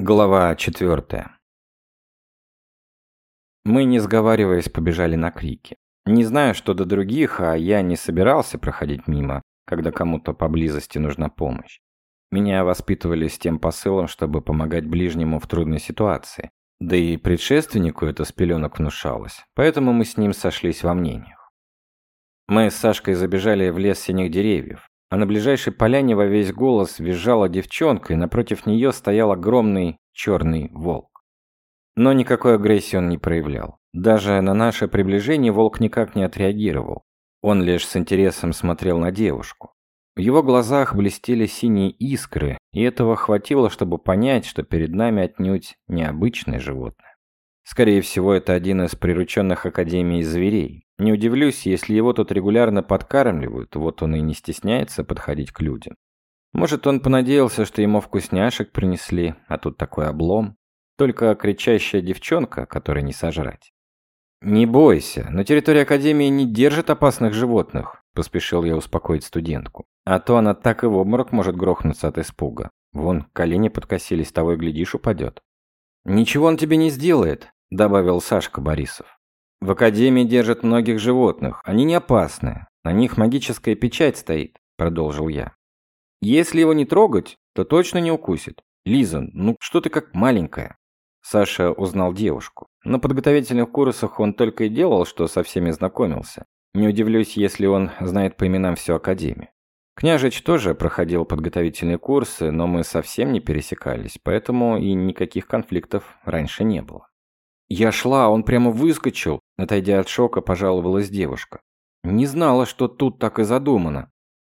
Глава четвертая. Мы, не сговариваясь, побежали на крики. Не знаю, что до других, а я не собирался проходить мимо, когда кому-то поблизости нужна помощь. Меня воспитывали с тем посылом, чтобы помогать ближнему в трудной ситуации. Да и предшественнику это с пеленок внушалось, поэтому мы с ним сошлись во мнениях. Мы с Сашкой забежали в лес синих деревьев. А на ближайшей поляне во весь голос визжала девчонка, и напротив нее стоял огромный черный волк. Но никакой агрессии он не проявлял. Даже на наше приближение волк никак не отреагировал. Он лишь с интересом смотрел на девушку. В его глазах блестели синие искры, и этого хватило, чтобы понять, что перед нами отнюдь необычное животное. Скорее всего, это один из прирученных Академией зверей. Не удивлюсь, если его тут регулярно подкармливают, вот он и не стесняется подходить к людям. Может, он понадеялся, что ему вкусняшек принесли, а тут такой облом. Только кричащая девчонка, которой не сожрать. «Не бойся, на территории Академии не держат опасных животных», – поспешил я успокоить студентку. «А то она так и в обморок может грохнуться от испуга. Вон, колени подкосились, того и глядишь упадет». «Ничего он тебе не сделает», – добавил Сашка Борисов. «В Академии держат многих животных. Они не опасны. На них магическая печать стоит», – продолжил я. «Если его не трогать, то точно не укусит. Лиза, ну что ты как маленькая?» Саша узнал девушку. На подготовительных курсах он только и делал, что со всеми знакомился. Не удивлюсь, если он знает по именам всю Академию. Княжич тоже проходил подготовительные курсы, но мы совсем не пересекались, поэтому и никаких конфликтов раньше не было. «Я шла, он прямо выскочил», – отойдя от шока, пожаловалась девушка. «Не знала, что тут так и задумано».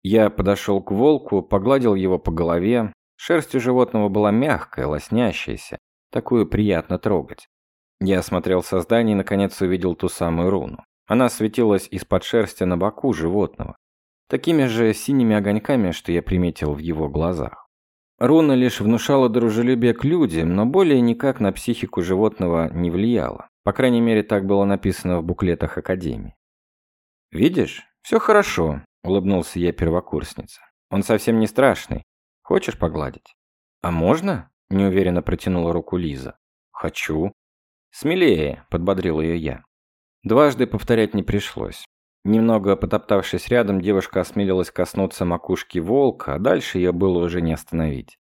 Я подошел к волку, погладил его по голове. Шерсть у животного была мягкая, лоснящаяся. Такую приятно трогать. Я осмотрел создание и наконец увидел ту самую руну. Она светилась из-под шерсти на боку животного. Такими же синими огоньками, что я приметил в его глазах. Руна лишь внушала дружелюбие к людям, но более никак на психику животного не влияла. По крайней мере, так было написано в буклетах Академии. «Видишь, все хорошо», – улыбнулся я первокурснице. «Он совсем не страшный. Хочешь погладить?» «А можно?» – неуверенно протянула руку Лиза. «Хочу». «Смелее», – подбодрил ее я. Дважды повторять не пришлось. Немного потоптавшись рядом, девушка осмелилась коснуться макушки волка, а дальше ее было уже не остановить.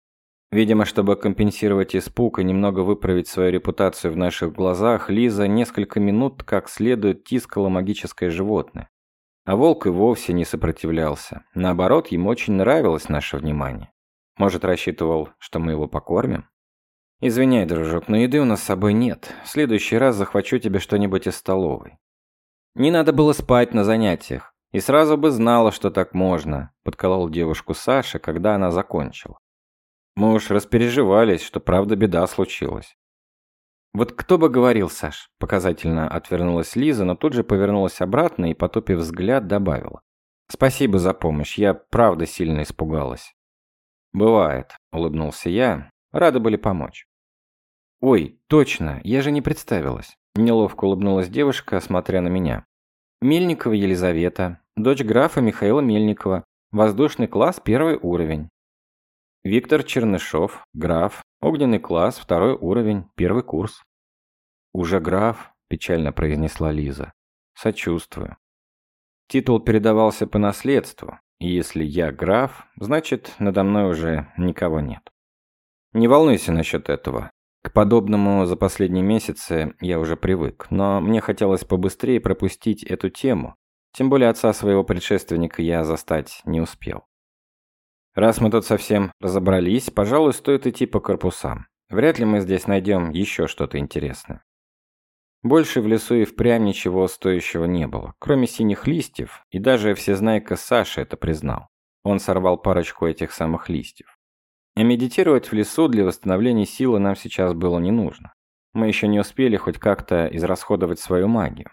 Видимо, чтобы компенсировать испуг и немного выправить свою репутацию в наших глазах, Лиза несколько минут как следует тискала магическое животное. А волк и вовсе не сопротивлялся. Наоборот, ему очень нравилось наше внимание. Может, рассчитывал, что мы его покормим? «Извиняй, дружок, но еды у нас с собой нет. В следующий раз захвачу тебе что-нибудь из столовой. Не надо было спать на занятиях. И сразу бы знала, что так можно, подколол девушку Саша, когда она закончила. Мы уж распереживались, что правда беда случилась. Вот кто бы говорил, Саш, показательно отвернулась Лиза, но тут же повернулась обратно и, потупив взгляд, добавила. Спасибо за помощь, я правда сильно испугалась. Бывает, улыбнулся я, рады были помочь. Ой, точно, я же не представилась. Неловко улыбнулась девушка, смотря на меня. Мельникова Елизавета, дочь графа Михаила Мельникова, воздушный класс первый уровень. Виктор Чернышов, граф, огненный класс второй уровень, первый курс. Уже граф, печально произнесла Лиза. Сочувствую. Титул передавался по наследству, и если я граф, значит, надо мной уже никого нет. Не волнуйся насчет этого. К подобному за последние месяцы я уже привык, но мне хотелось побыстрее пропустить эту тему, тем более отца своего предшественника я застать не успел. Раз мы тут совсем разобрались, пожалуй, стоит идти по корпусам. Вряд ли мы здесь найдем еще что-то интересное. Больше в лесу и впрямь ничего стоящего не было, кроме синих листьев, и даже всезнайка Саша это признал. Он сорвал парочку этих самых листьев. А медитировать в лесу для восстановления силы нам сейчас было не нужно. Мы еще не успели хоть как-то израсходовать свою магию.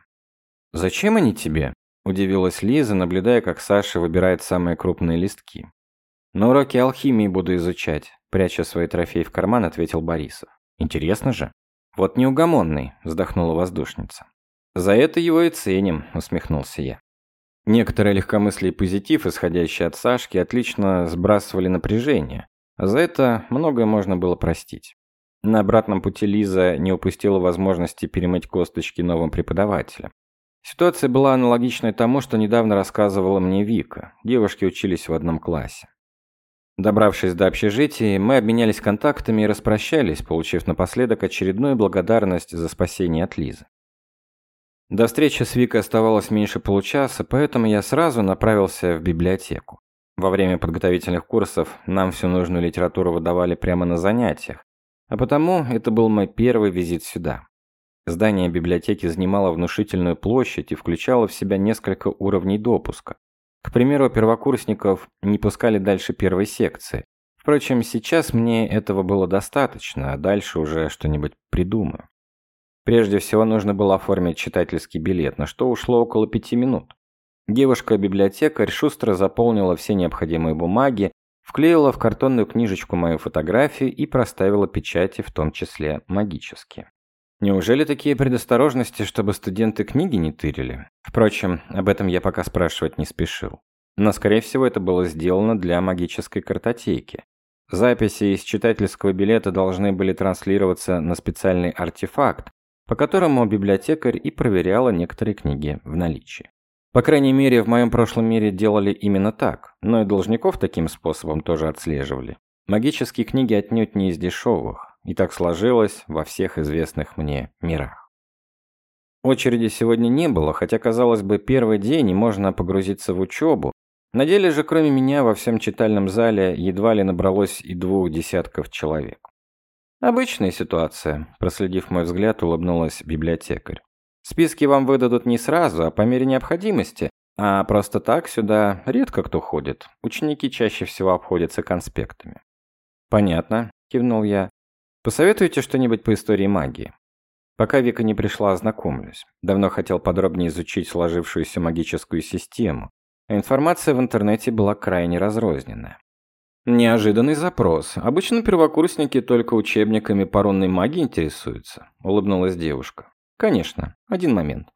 «Зачем они тебе?» – удивилась Лиза, наблюдая, как Саша выбирает самые крупные листки. «На уроке алхимии буду изучать», – пряча свои трофеи в карман, ответил Борисов. «Интересно же». «Вот неугомонный», – вздохнула воздушница. «За это его и ценим», – усмехнулся я. Некоторые легкомыслие и позитив, исходящие от Сашки, отлично сбрасывали напряжение, за это многое можно было простить. На обратном пути Лиза не упустила возможности перемыть косточки новым преподавателям. Ситуация была аналогичной тому, что недавно рассказывала мне Вика. Девушки учились в одном классе. Добравшись до общежития, мы обменялись контактами и распрощались, получив напоследок очередную благодарность за спасение от Лизы. До встречи с Викой оставалось меньше получаса, поэтому я сразу направился в библиотеку. Во время подготовительных курсов нам всю нужную литературу выдавали прямо на занятиях, а потому это был мой первый визит сюда. Здание библиотеки занимало внушительную площадь и включало в себя несколько уровней допуска. К примеру, первокурсников не пускали дальше первой секции. Впрочем, сейчас мне этого было достаточно, а дальше уже что-нибудь придумаю. Прежде всего нужно было оформить читательский билет, на что ушло около пяти минут. Девушка-библиотекарь шустро заполнила все необходимые бумаги, вклеила в картонную книжечку мою фотографию и проставила печати, в том числе магические. Неужели такие предосторожности, чтобы студенты книги не тырили? Впрочем, об этом я пока спрашивать не спешил. Но, скорее всего, это было сделано для магической картотеки. Записи из читательского билета должны были транслироваться на специальный артефакт, по которому библиотекарь и проверяла некоторые книги в наличии. По крайней мере, в моем прошлом мире делали именно так, но и должников таким способом тоже отслеживали. Магические книги отнюдь не из дешевых, и так сложилось во всех известных мне мирах. Очереди сегодня не было, хотя, казалось бы, первый день и можно погрузиться в учебу. На деле же, кроме меня, во всем читальном зале едва ли набралось и двух десятков человек. «Обычная ситуация», – проследив мой взгляд, улыбнулась библиотекарь. «Списки вам выдадут не сразу, а по мере необходимости, а просто так сюда редко кто ходит. Ученики чаще всего обходятся конспектами». «Понятно», – кивнул я. «Посоветуйте что-нибудь по истории магии?» Пока Вика не пришла, ознакомлюсь. Давно хотел подробнее изучить сложившуюся магическую систему, а информация в интернете была крайне разрозненная. Неожиданный запрос. Обычно первокурсники только учебниками по рунной магии интересуются, улыбнулась девушка. Конечно, один момент.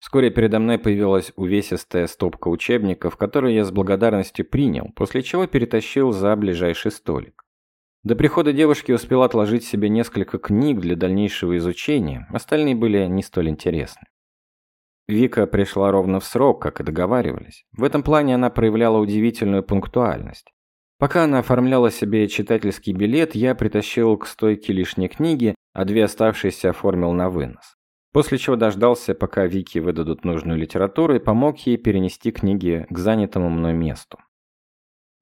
Вскоре передо мной появилась увесистая стопка учебников, которые я с благодарностью принял, после чего перетащил за ближайший столик. До прихода девушки успел отложить себе несколько книг для дальнейшего изучения, остальные были не столь интересны. Вика пришла ровно в срок, как и договаривались. В этом плане она проявляла удивительную пунктуальность. Пока она оформляла себе читательский билет, я притащил к стойке лишние книги, а две оставшиеся оформил на вынос. После чего дождался, пока Вики выдадут нужную литературу и помог ей перенести книги к занятому мной месту.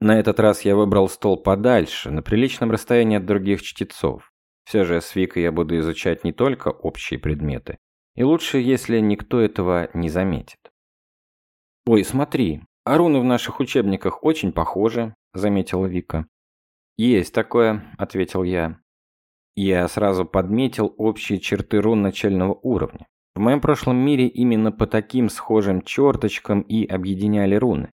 На этот раз я выбрал стол подальше, на приличном расстоянии от других чтецов. Все же с Викой я буду изучать не только общие предметы, и лучше, если никто этого не заметит. «Ой, смотри, а руны в наших учебниках очень похожи», заметила Вика. «Есть такое», — ответил я. Я сразу подметил общие черты рун начального уровня. В моем прошлом мире именно по таким схожим черточкам и объединяли руны.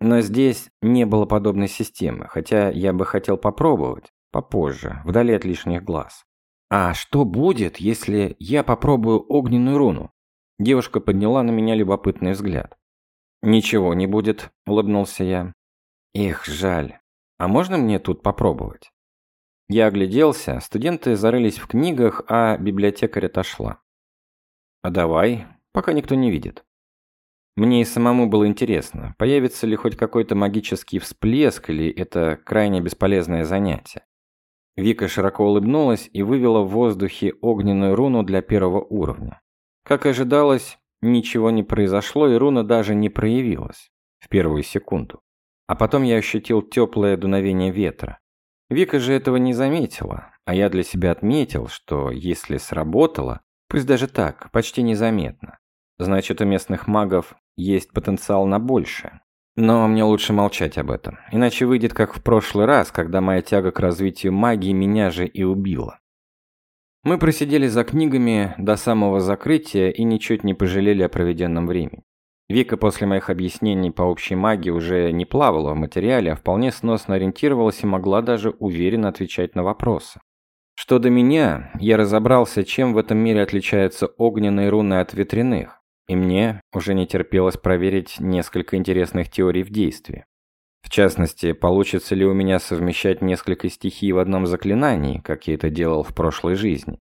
Но здесь не было подобной системы, хотя я бы хотел попробовать попозже, вдали от лишних глаз. А что будет, если я попробую огненную руну? Девушка подняла на меня любопытный взгляд. Ничего не будет, улыбнулся я. Эх, жаль. А можно мне тут попробовать? Я огляделся, студенты зарылись в книгах, а библиотекарь отошла. А давай, пока никто не видит. Мне и самому было интересно, появится ли хоть какой-то магический всплеск или это крайне бесполезное занятие. Вика широко улыбнулась и вывела в воздухе огненную руну для первого уровня. Как ожидалось, ничего не произошло и руна даже не проявилась в первую секунду. А потом я ощутил теплое дуновение ветра. Вика же этого не заметила, а я для себя отметил, что если сработало, пусть даже так, почти незаметно, значит у местных магов есть потенциал на большее. Но мне лучше молчать об этом, иначе выйдет как в прошлый раз, когда моя тяга к развитию магии меня же и убила. Мы просидели за книгами до самого закрытия и ничуть не пожалели о проведенном времени. Вика после моих объяснений по общей магии уже не плавала в материале, а вполне сносно ориентировалась и могла даже уверенно отвечать на вопросы. Что до меня, я разобрался, чем в этом мире отличаются огненные руны от ветряных, и мне уже не терпелось проверить несколько интересных теорий в действии. В частности, получится ли у меня совмещать несколько стихий в одном заклинании, как я это делал в прошлой жизни.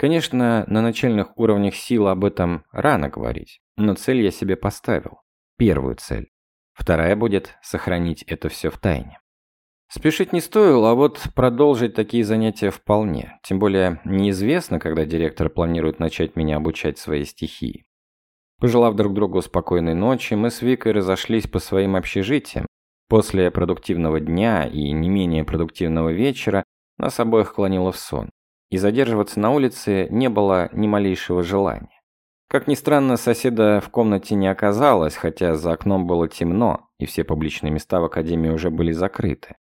Конечно, на начальных уровнях сил об этом рано говорить, но цель я себе поставил. Первую цель. Вторая будет сохранить это все в тайне. Спешить не стоило, а вот продолжить такие занятия вполне. Тем более неизвестно, когда директор планирует начать меня обучать своей стихии. Пожелав друг другу спокойной ночи, мы с Викой разошлись по своим общежитиям. После продуктивного дня и не менее продуктивного вечера нас обоих клонило в сон. И задерживаться на улице не было ни малейшего желания. Как ни странно, соседа в комнате не оказалось, хотя за окном было темно, и все публичные места в академии уже были закрыты.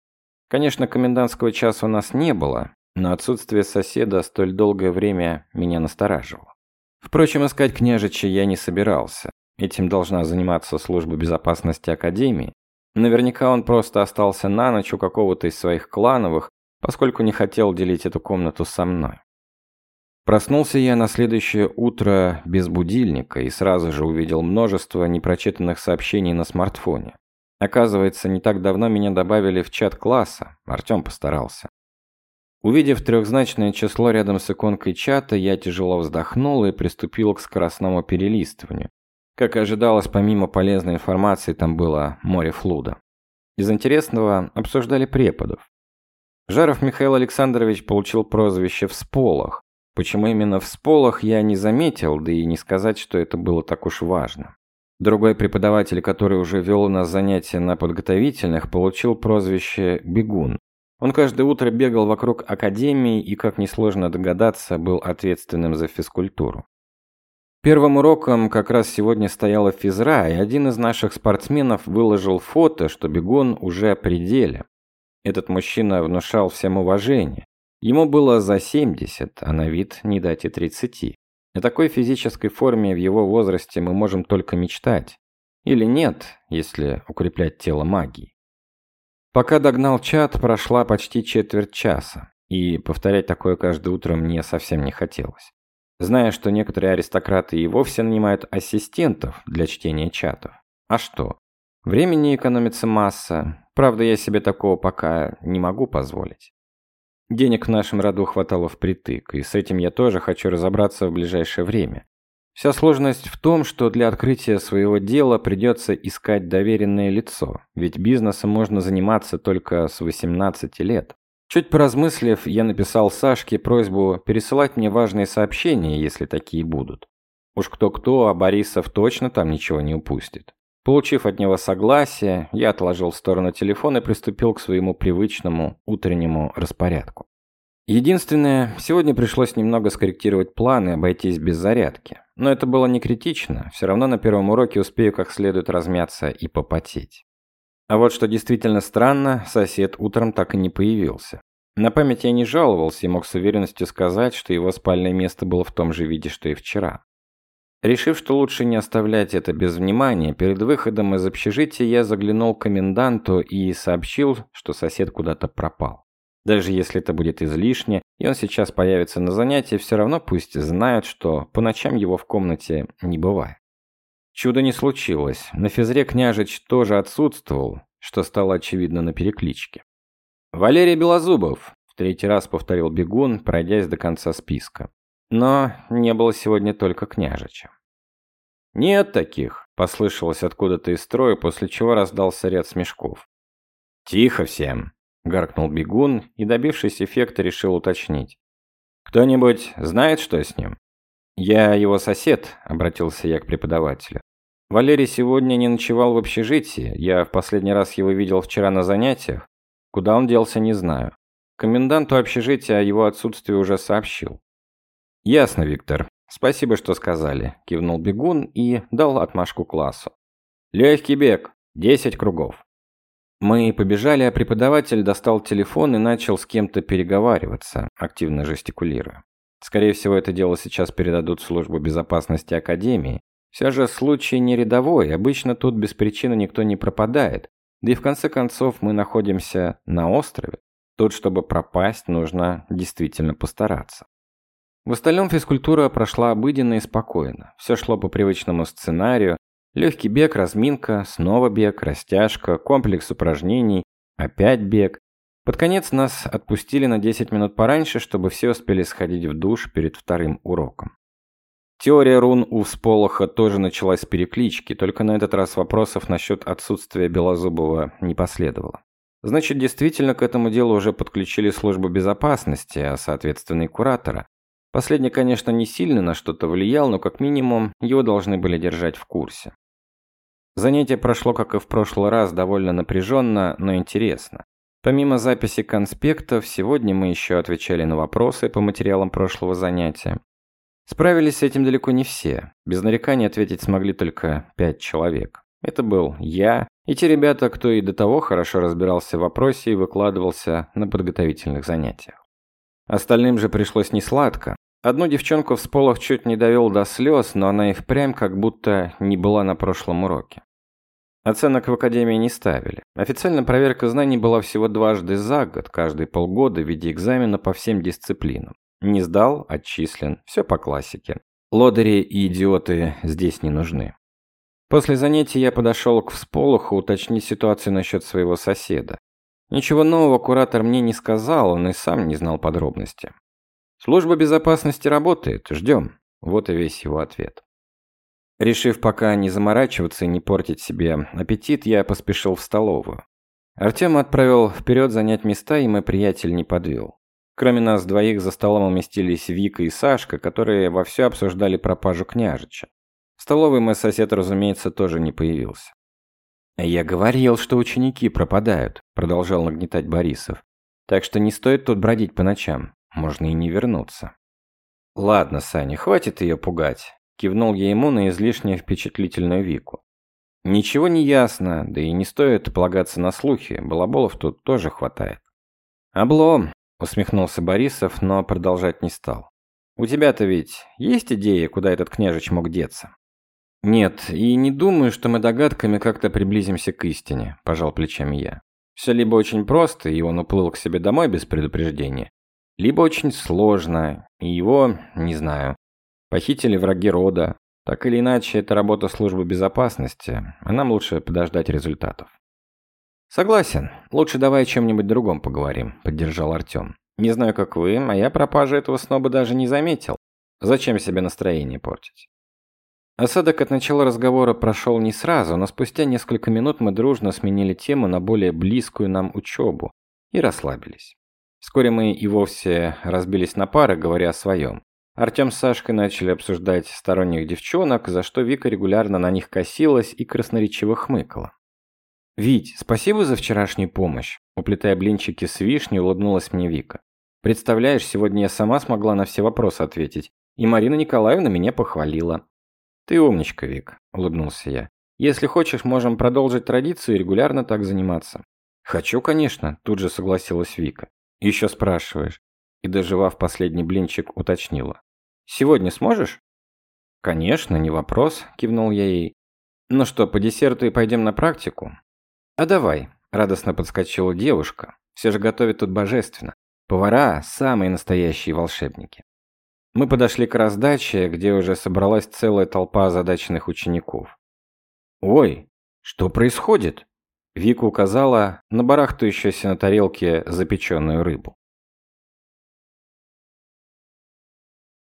Конечно, комендантского часа у нас не было, но отсутствие соседа столь долгое время меня настораживало. Впрочем, искать княжича я не собирался. Этим должна заниматься служба безопасности Академии. Наверняка он просто остался на ночь у какого-то из своих клановых, поскольку не хотел делить эту комнату со мной. Проснулся я на следующее утро без будильника и сразу же увидел множество непрочитанных сообщений на смартфоне. Оказывается, не так давно меня добавили в чат класса, Артем постарался. Увидев трехзначное число рядом с иконкой чата, я тяжело вздохнул и приступил к скоростному перелистыванию. Как и ожидалось, помимо полезной информации, там было море флуда. Из интересного обсуждали преподов. Жаров Михаил Александрович получил прозвище «Всполох». Почему именно «Всполох» я не заметил, да и не сказать, что это было так уж важно. Другой преподаватель, который уже вел у нас занятия на подготовительных, получил прозвище «Бегун». Он каждое утро бегал вокруг академии и, как несложно догадаться, был ответственным за физкультуру. Первым уроком как раз сегодня стояла физра, и один из наших спортсменов выложил фото, что бегун уже при деле. Этот мужчина внушал всем уважение. Ему было за 70, а на вид не дать и 30. О такой физической форме в его возрасте мы можем только мечтать. Или нет, если укреплять тело магией. Пока догнал чат, прошла почти четверть часа, и повторять такое каждое утро мне совсем не хотелось. Зная, что некоторые аристократы и вовсе нанимают ассистентов для чтения чатов. А что? Времени экономится масса, правда я себе такого пока не могу позволить. Денег в нашем роду хватало впритык, и с этим я тоже хочу разобраться в ближайшее время. Вся сложность в том, что для открытия своего дела придется искать доверенное лицо, ведь бизнесом можно заниматься только с 18 лет. Чуть поразмыслив, я написал Сашке просьбу пересылать мне важные сообщения, если такие будут. Уж кто-кто, а Борисов точно там ничего не упустит. Получив от него согласие, я отложил в сторону телефон и приступил к своему привычному утреннему распорядку. Единственное, сегодня пришлось немного скорректировать планы и обойтись без зарядки. Но это было не критично, все равно на первом уроке успею как следует размяться и попотеть. А вот что действительно странно, сосед утром так и не появился. На память я не жаловался и мог с уверенностью сказать, что его спальное место было в том же виде, что и вчера. Решив, что лучше не оставлять это без внимания, перед выходом из общежития я заглянул к коменданту и сообщил, что сосед куда-то пропал. Даже если это будет излишне, и он сейчас появится на занятии, все равно пусть знают, что по ночам его в комнате не бывает. Чудо не случилось. На физре княжич тоже отсутствовал, что стало очевидно на перекличке. «Валерий Белозубов», – в третий раз повторил бегун, пройдясь до конца списка. Но не было сегодня только княжича. «Нет таких», – послышалось откуда-то из строя, после чего раздался ряд смешков. «Тихо всем», гаркнул бегун и, добившись эффекта, решил уточнить. «Кто-нибудь знает, что с ним?» «Я его сосед», — обратился я к преподавателю. «Валерий сегодня не ночевал в общежитии. Я в последний раз его видел вчера на занятиях. Куда он делся, не знаю. Коменданту общежития о его отсутствии уже сообщил». «Ясно, Виктор. Спасибо, что сказали», — кивнул бегун и дал отмашку классу. «Легкий бег. Десять кругов». Мы побежали, а преподаватель достал телефон и начал с кем-то переговариваться, активно жестикулируя. Скорее всего, это дело сейчас передадут в службу безопасности Академии. Все же случай не рядовой, обычно тут без причины никто не пропадает. Да и в конце концов мы находимся на острове. Тут, чтобы пропасть, нужно действительно постараться. В остальном физкультура прошла обыденно и спокойно. Все шло по привычному сценарию, Легкий бег, разминка, снова бег, растяжка, комплекс упражнений, опять бег. Под конец нас отпустили на 10 минут пораньше, чтобы все успели сходить в душ перед вторым уроком. Теория рун у всполоха тоже началась с переклички, только на этот раз вопросов насчет отсутствия Белозубова не последовало. Значит, действительно к этому делу уже подключили службу безопасности, а соответственно и куратора. Последний, конечно, не сильно на что-то влиял, но как минимум его должны были держать в курсе. Занятие прошло, как и в прошлый раз, довольно напряженно, но интересно. Помимо записи конспектов, сегодня мы еще отвечали на вопросы по материалам прошлого занятия. Справились с этим далеко не все. Без нареканий ответить смогли только пять человек. Это был я и те ребята, кто и до того хорошо разбирался в вопросе и выкладывался на подготовительных занятиях. Остальным же пришлось несладко. Одну девчонку в сполох чуть не довел до слез, но она и впрямь как будто не была на прошлом уроке. Оценок в академии не ставили. Официально проверка знаний была всего дважды за год, каждые полгода в виде экзамена по всем дисциплинам. Не сдал, отчислен, все по классике. Лодыри и идиоты здесь не нужны. После занятий я подошел к всполоху уточнить ситуацию насчет своего соседа. Ничего нового куратор мне не сказал, он и сам не знал подробности. Служба безопасности работает, ждем. Вот и весь его ответ. Решив пока не заморачиваться и не портить себе аппетит, я поспешил в столовую. Артем отправил вперед занять места, и мой приятель не подвел. Кроме нас двоих за столом уместились Вика и Сашка, которые вовсю обсуждали пропажу княжича. В столовой мой сосед, разумеется, тоже не появился. «Я говорил, что ученики пропадают», – продолжал нагнетать Борисов. «Так что не стоит тут бродить по ночам. Можно и не вернуться». «Ладно, Саня, хватит ее пугать», – кивнул я ему на излишне впечатлительную Вику. «Ничего не ясно, да и не стоит полагаться на слухи, балаболов тут тоже хватает». «Облом», Усмехнулся Борисов, но продолжать не стал. «У тебя-то ведь есть идея, куда этот княжич мог деться?» «Нет, и не думаю, что мы догадками как-то приблизимся к истине», – пожал плечами я. «Все либо очень просто, и он уплыл к себе домой без предупреждения, либо очень сложно, и его, не знаю, похитили враги рода. Так или иначе, это работа службы безопасности, а нам лучше подождать результатов». «Согласен. Лучше давай о чем-нибудь другом поговорим», – поддержал Артем. «Не знаю, как вы, а я пропажи этого сноба даже не заметил. Зачем себе настроение портить?» Осадок от начала разговора прошел не сразу, но спустя несколько минут мы дружно сменили тему на более близкую нам учебу и расслабились. Вскоре мы и вовсе разбились на пары, говоря о своем. Артем с Сашкой начали обсуждать сторонних девчонок, за что Вика регулярно на них косилась и красноречиво хмыкала. «Вить, спасибо за вчерашнюю помощь», – уплетая блинчики с вишней, улыбнулась мне Вика. «Представляешь, сегодня я сама смогла на все вопросы ответить, и Марина Николаевна меня похвалила». «Ты умничка, Вик», – улыбнулся я. «Если хочешь, можем продолжить традицию и регулярно так заниматься». «Хочу, конечно», – тут же согласилась Вика. «Еще спрашиваешь». И, доживав последний блинчик, уточнила. «Сегодня сможешь?» «Конечно, не вопрос», – кивнул я ей. «Ну что, по десерту и пойдем на практику?» «А давай», – радостно подскочила девушка. «Все же готовят тут божественно. Повара – самые настоящие волшебники». Мы подошли к раздаче, где уже собралась целая толпа озадаченных учеников. «Ой, что происходит?» Вика указала на барахтающуюся на тарелке запеченную рыбу.